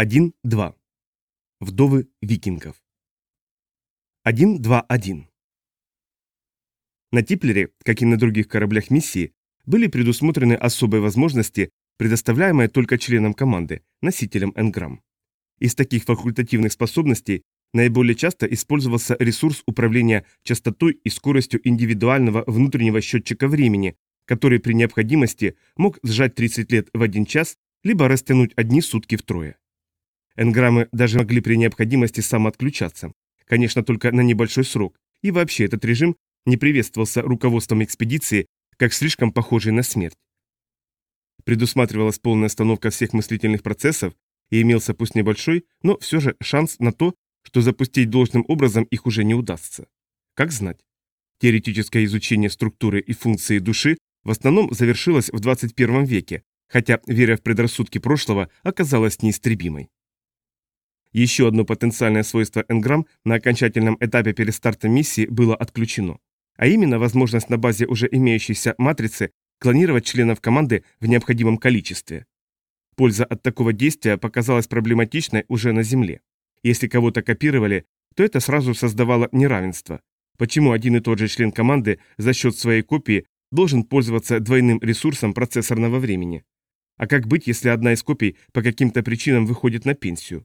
1-2. Вдовы викингов. 1-2-1. На Типлере, как и на других кораблях миссии, были предусмотрены особые возможности, предоставляемые только членам команды, носителям энграмм. Из таких факультативных способностей наиболее часто использовался ресурс управления частотой и скоростью индивидуального внутреннего счетчика времени, который при необходимости мог сжать 30 лет в один час, либо растянуть одни сутки втрое. Энграммы даже могли при необходимости самоотключаться, конечно, только на небольшой срок, и вообще этот режим не приветствовался руководством экспедиции как слишком похожий на смерть. Предусматривалась полная остановка всех мыслительных процессов и имелся пусть небольшой, но все же шанс на то, что запустить должным образом их уже не удастся. Как знать? Теоретическое изучение структуры и функции души в основном завершилось в 21 веке, хотя вера в предрассудки прошлого оказалась неистребимой. Еще одно потенциальное свойство энграмм на окончательном этапе перестарта миссии было отключено, а именно возможность на базе уже имеющейся матрицы клонировать членов команды в необходимом количестве. Польза от такого действия показалась проблематичной уже на Земле. Если кого-то копировали, то это сразу создавало неравенство. Почему один и тот же член команды за счет своей копии должен пользоваться двойным ресурсом процессорного времени? А как быть, если одна из копий по каким-то причинам выходит на пенсию?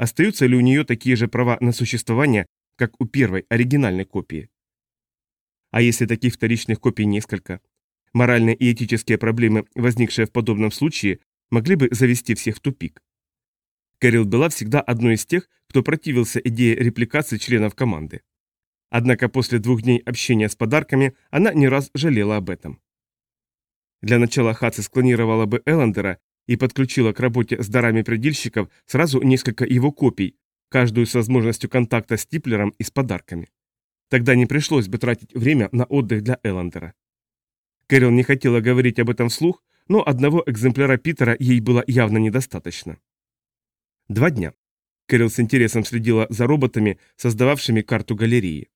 Остаются ли у нее такие же права на существование, как у первой, оригинальной копии? А если таких вторичных копий несколько? Моральные и этические проблемы, возникшие в подобном случае, могли бы завести всех в тупик. Кэрил была всегда одной из тех, кто противился идее репликации членов команды. Однако после двух дней общения с подарками она не раз жалела об этом. Для начала Хатси склонировала бы Эллендера и подключила к работе с дарами предельщиков сразу несколько его копий, каждую с возможностью контакта с Типлером и с подарками. Тогда не пришлось бы тратить время на отдых для Эллендера. Кэрил не хотела говорить об этом вслух, но одного экземпляра Питера ей было явно недостаточно. Два дня. Кэрил с интересом следила за роботами, создававшими карту галереи.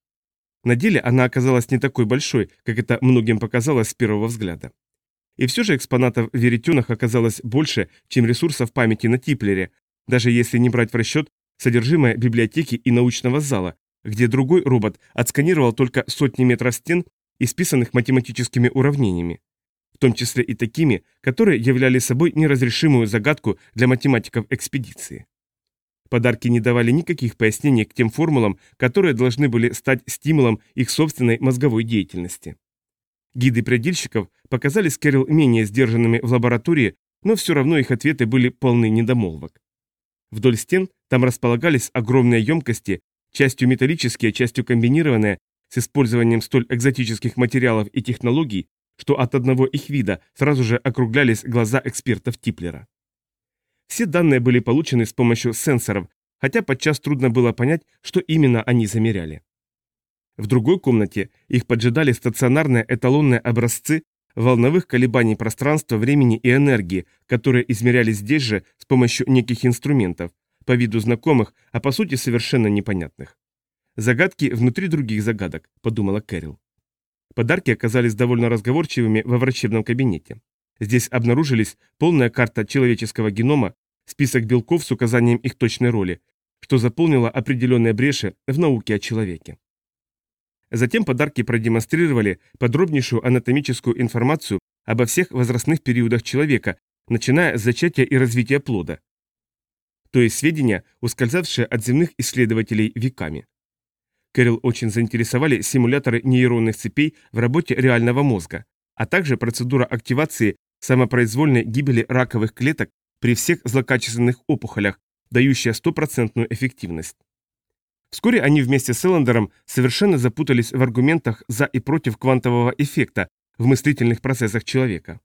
На деле она оказалась не такой большой, как это многим показалось с первого взгляда. И все же экспонатов в веретенах оказалось больше, чем ресурсов памяти на Типлере, даже если не брать в расчет содержимое библиотеки и научного зала, где другой робот отсканировал только сотни метров стен, исписанных математическими уравнениями, в том числе и такими, которые являли собой неразрешимую загадку для математиков экспедиции. Подарки не давали никаких пояснений к тем формулам, которые должны были стать стимулом их собственной мозговой деятельности. Гиды предельщиков показались Кэрил менее сдержанными в лаборатории, но все равно их ответы были полны недомолвок. Вдоль стен там располагались огромные емкости, частью металлические, частью комбинированные, с использованием столь экзотических материалов и технологий, что от одного их вида сразу же округлялись глаза экспертов Типлера. Все данные были получены с помощью сенсоров, хотя подчас трудно было понять, что именно они замеряли. В другой комнате их поджидали стационарные эталонные образцы волновых колебаний пространства, времени и энергии, которые измерялись здесь же с помощью неких инструментов, по виду знакомых, а по сути совершенно непонятных. Загадки внутри других загадок, подумала Кэрил. Подарки оказались довольно разговорчивыми во врачебном кабинете. Здесь обнаружились полная карта человеческого генома, список белков с указанием их точной роли, что заполнило определенные бреши в науке о человеке. Затем подарки продемонстрировали подробнейшую анатомическую информацию обо всех возрастных периодах человека, начиная с зачатия и развития плода. То есть сведения, ускользавшие от земных исследователей веками. Кэрил очень заинтересовали симуляторы нейронных цепей в работе реального мозга, а также процедура активации самопроизвольной гибели раковых клеток при всех злокачественных опухолях, дающая стопроцентную эффективность. Вскоре они вместе с Эллендером совершенно запутались в аргументах за и против квантового эффекта в мыслительных процессах человека.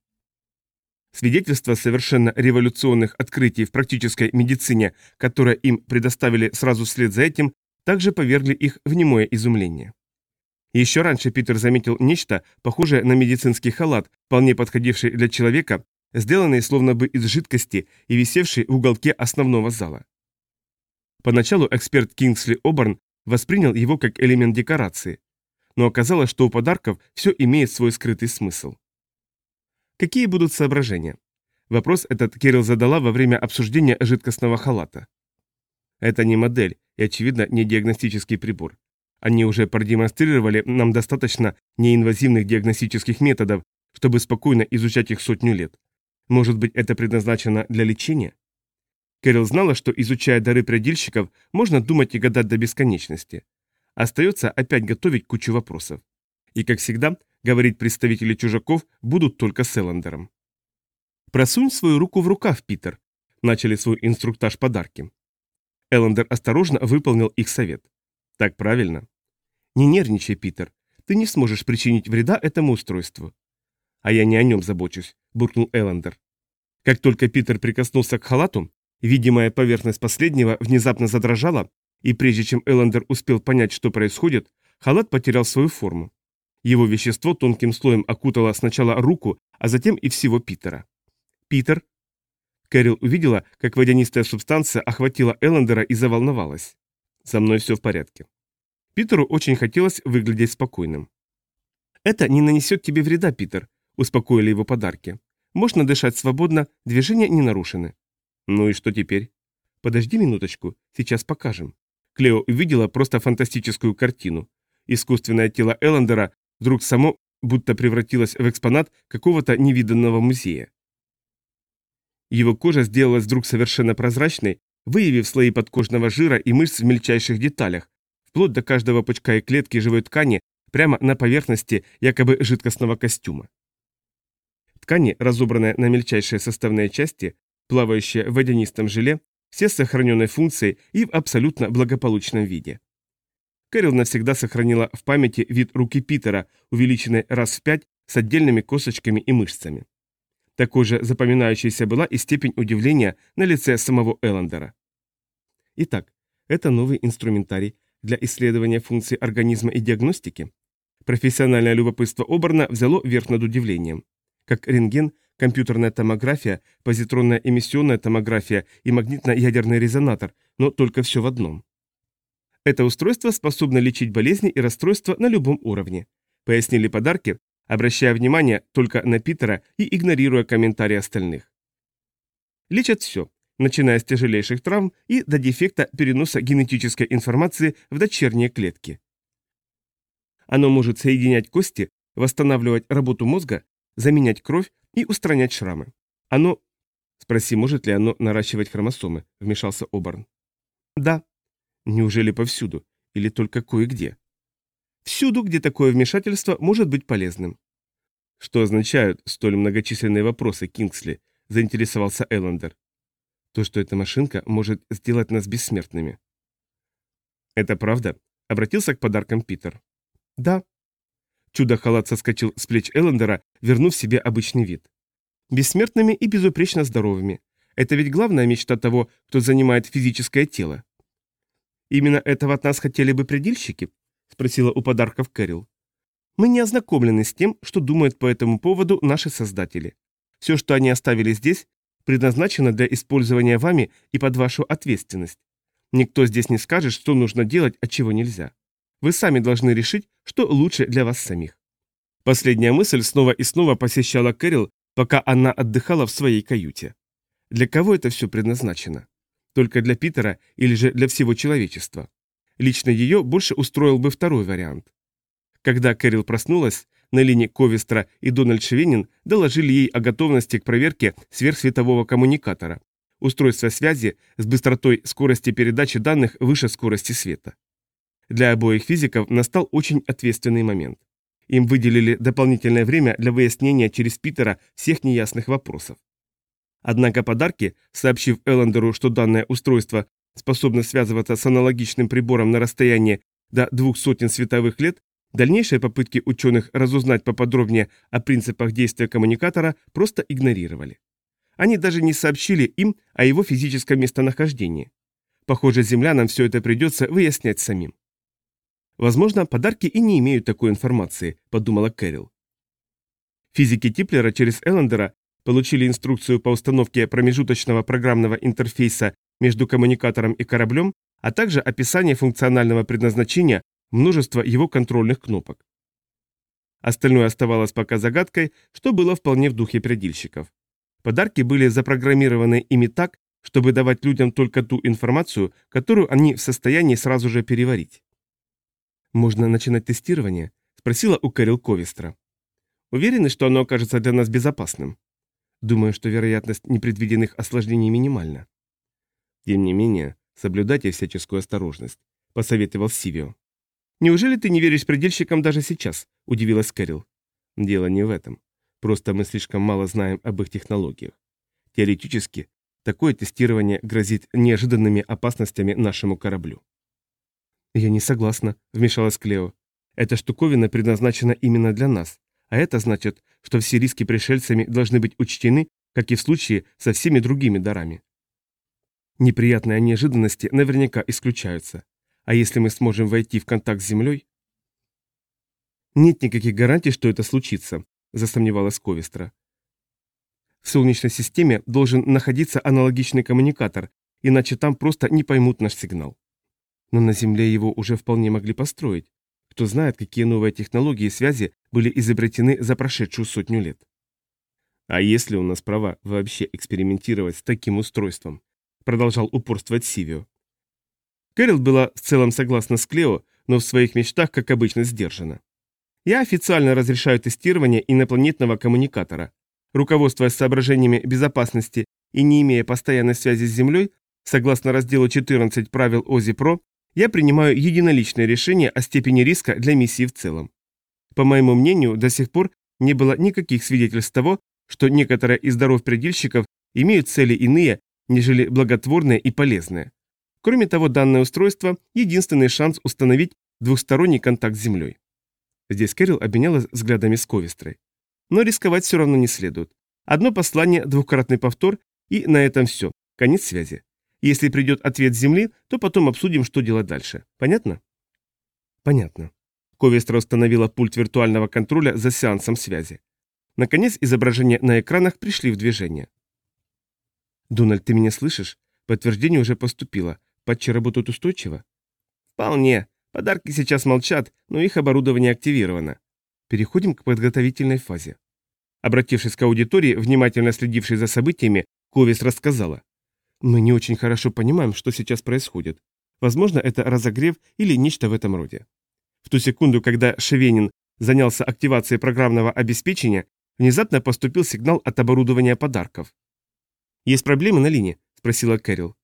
Свидетельства совершенно революционных открытий в практической медицине, которые им предоставили сразу вслед за этим, также повергли их в немое изумление. Еще раньше Питер заметил нечто, похожее на медицинский халат, вполне подходивший для человека, сделанный словно бы из жидкости и висевший в уголке основного зала. Поначалу эксперт Кингсли Оберн воспринял его как элемент декорации, но оказалось, что у подарков все имеет свой скрытый смысл. Какие будут соображения? Вопрос этот Кирилл задала во время обсуждения жидкостного халата. Это не модель и, очевидно, не диагностический прибор. Они уже продемонстрировали нам достаточно неинвазивных диагностических методов, чтобы спокойно изучать их сотню лет. Может быть, это предназначено для лечения? Кэрил знала, что, изучая дары предельщиков, можно думать и гадать до бесконечности. Остается опять готовить кучу вопросов. И, как всегда, говорить представители чужаков будут только с Эллендером. «Просунь свою руку в рукав, Питер», – начали свой инструктаж подарки. Эллендер осторожно выполнил их совет. «Так правильно?» «Не нервничай, Питер. Ты не сможешь причинить вреда этому устройству». «А я не о нем забочусь», – буркнул Эллендер. Как только Питер прикоснулся к халату, видимая поверхность последнего внезапно задрожала, и прежде чем Эллендер успел понять, что происходит, халат потерял свою форму. Его вещество тонким слоем окутало сначала руку, а затем и всего Питера. «Питер?» Кэрил увидела, как водянистая субстанция охватила Эллендера и заволновалась. «Со мной все в порядке». Питеру очень хотелось выглядеть спокойным. «Это не нанесет тебе вреда, Питер», – успокоили его подарки. «Можно дышать свободно, движения не нарушены». «Ну и что теперь?» «Подожди минуточку, сейчас покажем». Клео увидела просто фантастическую картину. Искусственное тело Эллендера вдруг само будто превратилось в экспонат какого-то невиданного музея. Его кожа сделалась вдруг совершенно прозрачной, выявив слои подкожного жира и мышц в мельчайших деталях, вплоть до каждого пучка и клетки живой ткани прямо на поверхности якобы жидкостного костюма. Ткани, разобранные на мельчайшие составные части, плавающие в водянистом желе, все с сохраненной функцией и в абсолютно благополучном виде. Кэрил навсегда сохранила в памяти вид руки Питера, увеличенной раз в пять с отдельными косточками и мышцами. Такой же запоминающейся была и степень удивления на лице самого Эллендера. Итак, это новый инструментарий для исследования функций организма и диагностики. Профессиональное любопытство Оберна взяло верх над удивлением. Как рентген, компьютерная томография, позитронная эмиссионная томография и магнитно-ядерный резонатор, но только все в одном. Это устройство способно лечить болезни и расстройства на любом уровне, пояснили подарки, обращая внимание только на Питера и игнорируя комментарии остальных. Лечат все, начиная с тяжелейших травм и до дефекта переноса генетической информации в дочерние клетки. Оно может соединять кости, восстанавливать работу мозга, заменять кровь и устранять шрамы. Оно... Спроси, может ли оно наращивать хромосомы, вмешался Оберн. Да. Неужели повсюду? Или только кое-где? Всюду, где такое вмешательство может быть полезным. Что означают столь многочисленные вопросы, Кингсли? Заинтересовался Эллендер. То, что эта машинка может сделать нас бессмертными. Это правда? Обратился к подаркам Питер. Да. Чудо-халат соскочил с плеч Эллендера, вернув себе обычный вид. Бессмертными и безупречно здоровыми. Это ведь главная мечта того, кто занимает физическое тело. Именно этого от нас хотели бы предельщики? — спросила у подарков Кэрил. «Мы не ознакомлены с тем, что думают по этому поводу наши создатели. Все, что они оставили здесь, предназначено для использования вами и под вашу ответственность. Никто здесь не скажет, что нужно делать, а чего нельзя. Вы сами должны решить, что лучше для вас самих». Последняя мысль снова и снова посещала Кэрил, пока она отдыхала в своей каюте. Для кого это все предназначено? Только для Питера или же для всего человечества? Лично ее больше устроил бы второй вариант. Когда Кэрил проснулась, на линии Ковестра и Дональд Шевенин доложили ей о готовности к проверке сверхсветового коммуникатора, устройства связи с быстротой скорости передачи данных выше скорости света. Для обоих физиков настал очень ответственный момент. Им выделили дополнительное время для выяснения через Питера всех неясных вопросов. Однако подарки, сообщив Эллендеру, что данное устройство способна связываться с аналогичным прибором на расстоянии до двух сотен световых лет, дальнейшие попытки ученых разузнать поподробнее о принципах действия коммуникатора просто игнорировали. Они даже не сообщили им о его физическом местонахождении. Похоже, землянам все это придется выяснять самим. Возможно, подарки и не имеют такой информации, подумала Кэрил. Физики Типлера через Эллендера получили инструкцию по установке промежуточного программного интерфейса между коммуникатором и кораблем, а также описание функционального предназначения множества его контрольных кнопок. Остальное оставалось пока загадкой, что было вполне в духе предельщиков. Подарки были запрограммированы ими так, чтобы давать людям только ту информацию, которую они в состоянии сразу же переварить. «Можно начинать тестирование?» – спросила у Кэрил Ковистра. «Уверены, что оно окажется для нас безопасным?» «Думаю, что вероятность непредвиденных осложнений минимальна». «Тем не менее, соблюдайте всяческую осторожность», – посоветовал Сивио. «Неужели ты не веришь предельщикам даже сейчас?» – удивилась Кэрил. «Дело не в этом. Просто мы слишком мало знаем об их технологиях. Теоретически, такое тестирование грозит неожиданными опасностями нашему кораблю. «Я не согласна», — вмешалась Клео. «Эта штуковина предназначена именно для нас, а это значит, что все риски пришельцами должны быть учтены, как и в случае со всеми другими дарами. Неприятные неожиданности наверняка исключаются. А если мы сможем войти в контакт с Землей? Нет никаких гарантий, что это случится, засомневалась Ковистра. В Солнечной системе должен находиться аналогичный коммуникатор, иначе там просто не поймут наш сигнал. Но на Земле его уже вполне могли построить. Кто знает, какие новые технологии связи были изобретены за прошедшую сотню лет. А если у нас права вообще экспериментировать с таким устройством? Продолжал упорствовать Сивио. Кэрил была в целом согласна с Клео, но в своих мечтах, как обычно, сдержана. Я официально разрешаю тестирование инопланетного коммуникатора. Руководствуясь соображениями безопасности и не имея постоянной связи с Землей, согласно разделу 14 правил ОЗИ-ПРО, я принимаю единоличное решение о степени риска для миссии в целом. По моему мнению, до сих пор не было никаких свидетельств того, что некоторые из даров предельщиков имеют цели иные, нежели благотворные и полезные. Кроме того, данное устройство – единственный шанс установить двухсторонний контакт с Землей. Здесь Кэрил обменялась взглядами с Ковистрой. Но рисковать все равно не следует. Одно послание, двукратный повтор, и на этом все. Конец связи. Если придет ответ с Земли, то потом обсудим, что делать дальше. Понятно? Понятно. Ковистра установила пульт виртуального контроля за сеансом связи. Наконец, изображения на экранах пришли в движение. «Дональд, ты меня слышишь? Подтверждение уже поступило. Патчи работают устойчиво?» «Вполне. Подарки сейчас молчат, но их оборудование активировано. Переходим к подготовительной фазе. Обратившись к аудитории, внимательно следившей за событиями, Ковис рассказала. Мы не очень хорошо понимаем, что сейчас происходит. Возможно, это разогрев или нечто в этом роде. В ту секунду, когда Шевенин занялся активацией программного обеспечения, внезапно поступил сигнал от оборудования подарков. «Есть проблемы на линии?» – спросила Кэрил.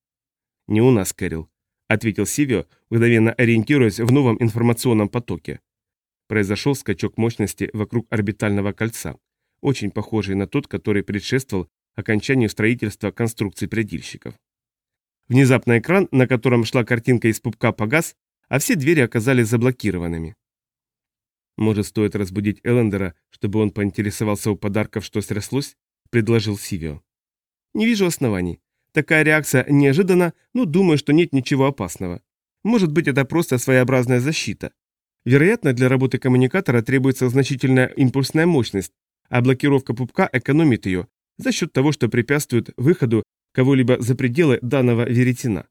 «Не у нас, Кэрил. — ответил Сивио, мгновенно ориентируясь в новом информационном потоке. Произошел скачок мощности вокруг орбитального кольца, очень похожий на тот, который предшествовал окончанию строительства конструкций предельщиков. Внезапно экран, на котором шла картинка из пупка, погас, а все двери оказались заблокированными. «Может, стоит разбудить Эллендера, чтобы он поинтересовался у подарков, что стряслось?» – предложил Сивио. «Не вижу оснований. Такая реакция неожиданна, но думаю, что нет ничего опасного. Может быть, это просто своеобразная защита. Вероятно, для работы коммуникатора требуется значительная импульсная мощность, а блокировка пупка экономит ее за счет того, что препятствует выходу кого-либо за пределы данного веретена.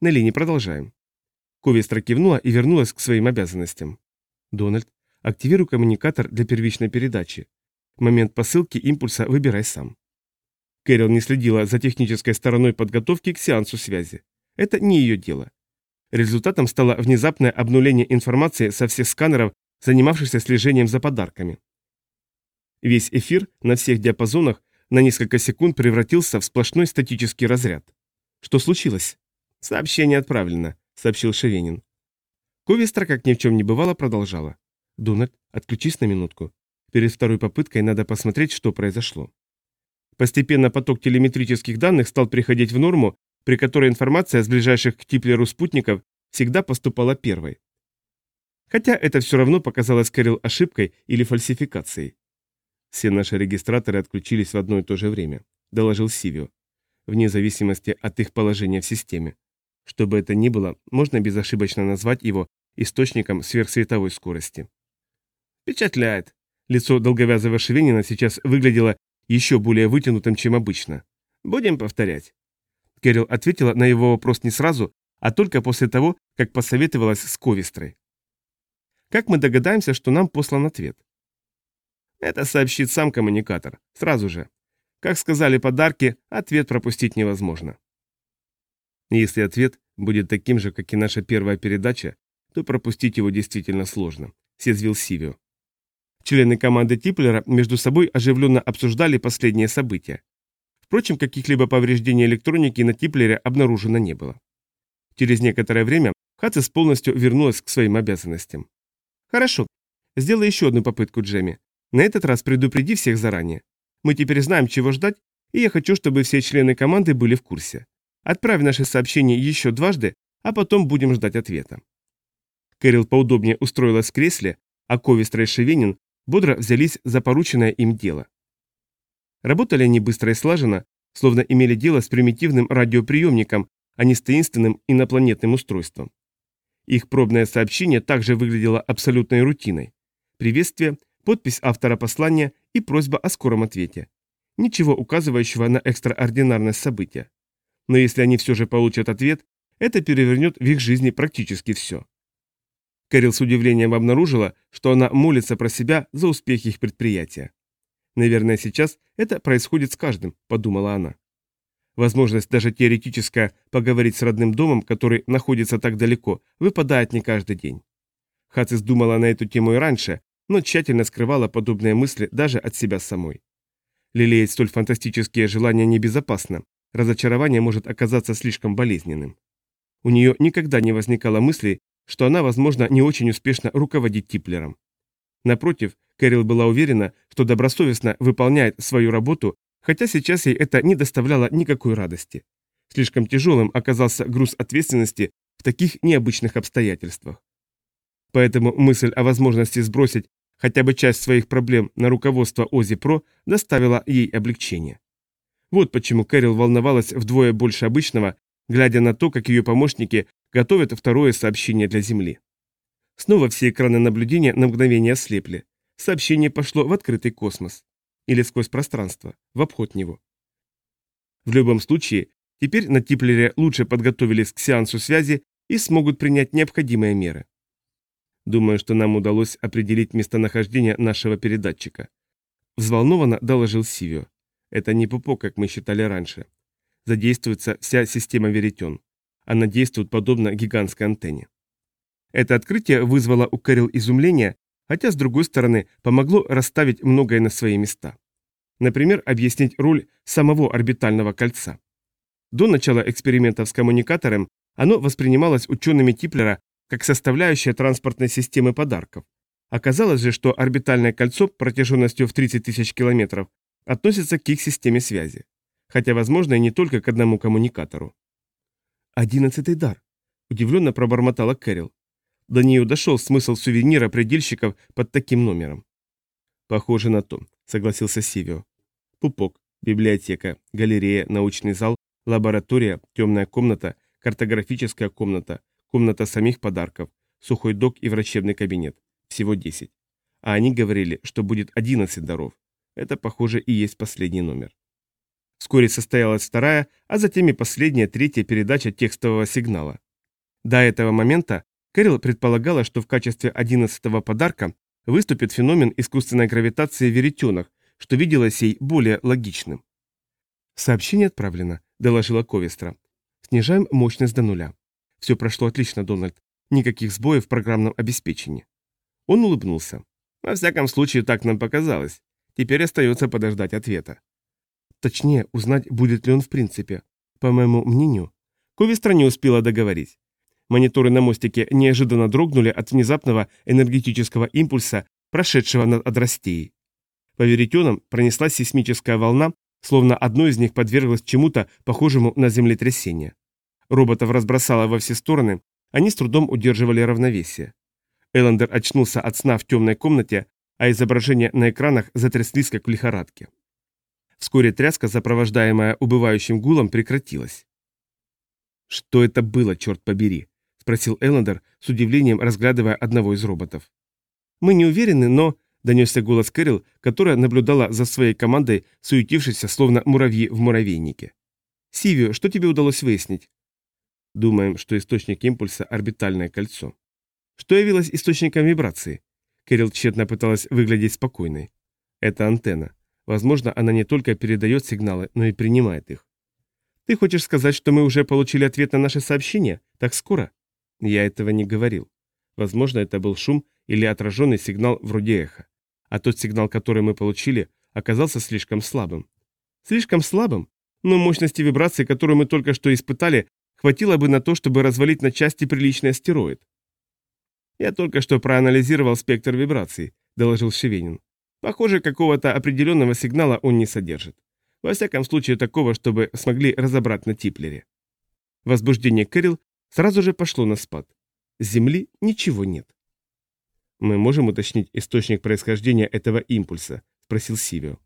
На линии продолжаем. Ковестра кивнула и вернулась к своим обязанностям. Дональд, активируй коммуникатор для первичной передачи. момент посылки импульса выбирай сам. Кэрил не следила за технической стороной подготовки к сеансу связи. Это не ее дело. Результатом стало внезапное обнуление информации со всех сканеров, занимавшихся слежением за подарками. Весь эфир на всех диапазонах на несколько секунд превратился в сплошной статический разряд. Что случилось? Сообщение отправлено, сообщил Шевенин. Ковистра, как ни в чем не бывало, продолжала. Дональд, отключись на минутку. Перед второй попыткой надо посмотреть, что произошло. Постепенно поток телеметрических данных стал приходить в норму, при которой информация с ближайших к Типлеру спутников всегда поступала первой. Хотя это все равно показалось Кэрилл ошибкой или фальсификацией. Все наши регистраторы отключились в одно и то же время, доложил Сивио, вне зависимости от их положения в системе. Что бы это ни было, можно безошибочно назвать его источником сверхсветовой скорости. Впечатляет. Лицо долговязого Шевенина сейчас выглядело еще более вытянутым, чем обычно. Будем повторять. Кэрил ответила на его вопрос не сразу, а только после того, как посоветовалась с Ковистрой. Как мы догадаемся, что нам послан ответ? Это сообщит сам коммуникатор, сразу же. Как сказали подарки, ответ пропустить невозможно. Если ответ будет таким же, как и наша первая передача, то пропустить его действительно сложно, съязвил Сивио. Члены команды Типлера между собой оживленно обсуждали последние события. Впрочем, каких-либо повреждений электроники на Типлере обнаружено не было. Через некоторое время Хацис полностью вернулась к своим обязанностям. «Хорошо. Сделай еще одну попытку, Джемми. На этот раз предупреди всех заранее. Мы теперь знаем, чего ждать, и я хочу, чтобы все члены команды были в курсе. Отправь наше сообщение еще дважды, а потом будем ждать ответа». Кэрил поудобнее устроилась в кресле, а Ковистра и Шевенин бодро взялись за порученное им дело. Работали они быстро и слаженно, словно имели дело с примитивным радиоприемником, а не с таинственным инопланетным устройством. Их пробное сообщение также выглядело абсолютной рутиной. Приветствие, подпись автора послания и просьба о скором ответе. Ничего указывающего на экстраординарность события. Но если они все же получат ответ, это перевернет в их жизни практически все. Кэрил с удивлением обнаружила, что она молится про себя за успехи их предприятия. «Наверное, сейчас это происходит с каждым», – подумала она. Возможность даже теоретическая поговорить с родным домом, который находится так далеко, выпадает не каждый день. Хацис думала на эту тему и раньше, но тщательно скрывала подобные мысли даже от себя самой. Лелеять столь фантастические желания небезопасно, разочарование может оказаться слишком болезненным. У нее никогда не возникало мысли, что она, возможно, не очень успешно руководит Типлером. Напротив, Кэрил была уверена, что добросовестно выполняет свою работу хотя сейчас ей это не доставляло никакой радости. Слишком тяжелым оказался груз ответственности в таких необычных обстоятельствах. Поэтому мысль о возможности сбросить хотя бы часть своих проблем на руководство Ози Про доставила ей облегчение. Вот почему Кэрил волновалась вдвое больше обычного, глядя на то, как ее помощники готовят второе сообщение для Земли. Снова все экраны наблюдения на мгновение ослепли. Сообщение пошло в открытый космос или сквозь пространство, в обход него. В любом случае, теперь на Типлере лучше подготовились к сеансу связи и смогут принять необходимые меры. Думаю, что нам удалось определить местонахождение нашего передатчика. Взволнованно доложил Сивио. Это не пупок, как мы считали раньше. Задействуется вся система веретен. Она действует подобно гигантской антенне. Это открытие вызвало у Кэрил изумление хотя, с другой стороны, помогло расставить многое на свои места. Например, объяснить роль самого орбитального кольца. До начала экспериментов с коммуникатором оно воспринималось учеными Типлера как составляющая транспортной системы подарков. Оказалось же, что орбитальное кольцо протяженностью в 30 тысяч километров относится к их системе связи. Хотя, возможно, и не только к одному коммуникатору. «Одиннадцатый дар», – удивленно пробормотала Кэрил. До нее дошел смысл сувенира предельщиков под таким номером. Похоже на то, согласился Сивио. Пупок, библиотека, галерея, научный зал, лаборатория, темная комната, картографическая комната, комната самих подарков, сухой док и врачебный кабинет. Всего 10. А они говорили, что будет 11 даров. Это, похоже, и есть последний номер. Вскоре состоялась вторая, а затем и последняя, третья передача текстового сигнала. До этого момента Кэрил предполагала, что в качестве одиннадцатого подарка выступит феномен искусственной гравитации в веретенах, что виделось ей более логичным. «Сообщение отправлено», – доложила Ковестра. «Снижаем мощность до нуля. Все прошло отлично, Дональд. Никаких сбоев в программном обеспечении». Он улыбнулся. «Во всяком случае, так нам показалось. Теперь остается подождать ответа». Точнее, узнать, будет ли он в принципе. По моему мнению, Ковестра не успела договорить. Мониторы на мостике неожиданно дрогнули от внезапного энергетического импульса, прошедшего над Адрастеей. По веретенам пронеслась сейсмическая волна, словно одно из них подверглось чему-то похожему на землетрясение. Роботов разбросало во все стороны, они с трудом удерживали равновесие. Эллендер очнулся от сна в темной комнате, а изображения на экранах затряслись, как в лихорадке. Вскоре тряска, сопровождаемая убывающим гулом, прекратилась. Что это было, черт побери? спросил Эллендер, с удивлением разглядывая одного из роботов. «Мы не уверены, но...» — донесся голос Кэрил, которая наблюдала за своей командой, суетившейся, словно муравьи в муравейнике. «Сивио, что тебе удалось выяснить?» «Думаем, что источник импульса — орбитальное кольцо». «Что явилось источником вибрации?» Кэрил тщетно пыталась выглядеть спокойной. «Это антенна. Возможно, она не только передает сигналы, но и принимает их. Ты хочешь сказать, что мы уже получили ответ на наше сообщение? Так скоро? Я этого не говорил. Возможно, это был шум или отраженный сигнал вроде эха. А тот сигнал, который мы получили, оказался слишком слабым. Слишком слабым? Но мощности вибрации, которую мы только что испытали, хватило бы на то, чтобы развалить на части приличный астероид. Я только что проанализировал спектр вибраций, доложил Шевенин. Похоже, какого-то определенного сигнала он не содержит. Во всяком случае, такого, чтобы смогли разобрать на Типлере. Возбуждение Кэрил сразу же пошло на спад. С Земли ничего нет. «Мы можем уточнить источник происхождения этого импульса?» – спросил Сивио.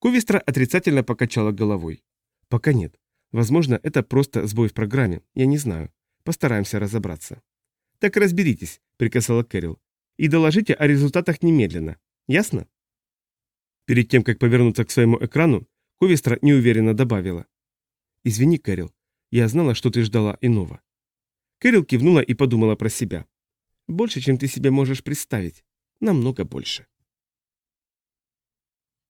Ковистра отрицательно покачала головой. «Пока нет. Возможно, это просто сбой в программе, я не знаю. Постараемся разобраться». «Так разберитесь», — приказала Кэрил. «И доложите о результатах немедленно. Ясно?» Перед тем, как повернуться к своему экрану, Ковистра неуверенно добавила. «Извини, Кэрил, я знала, что ты ждала иного». Кэрил кивнула и подумала про себя. Больше, чем ты себе можешь представить. Намного больше.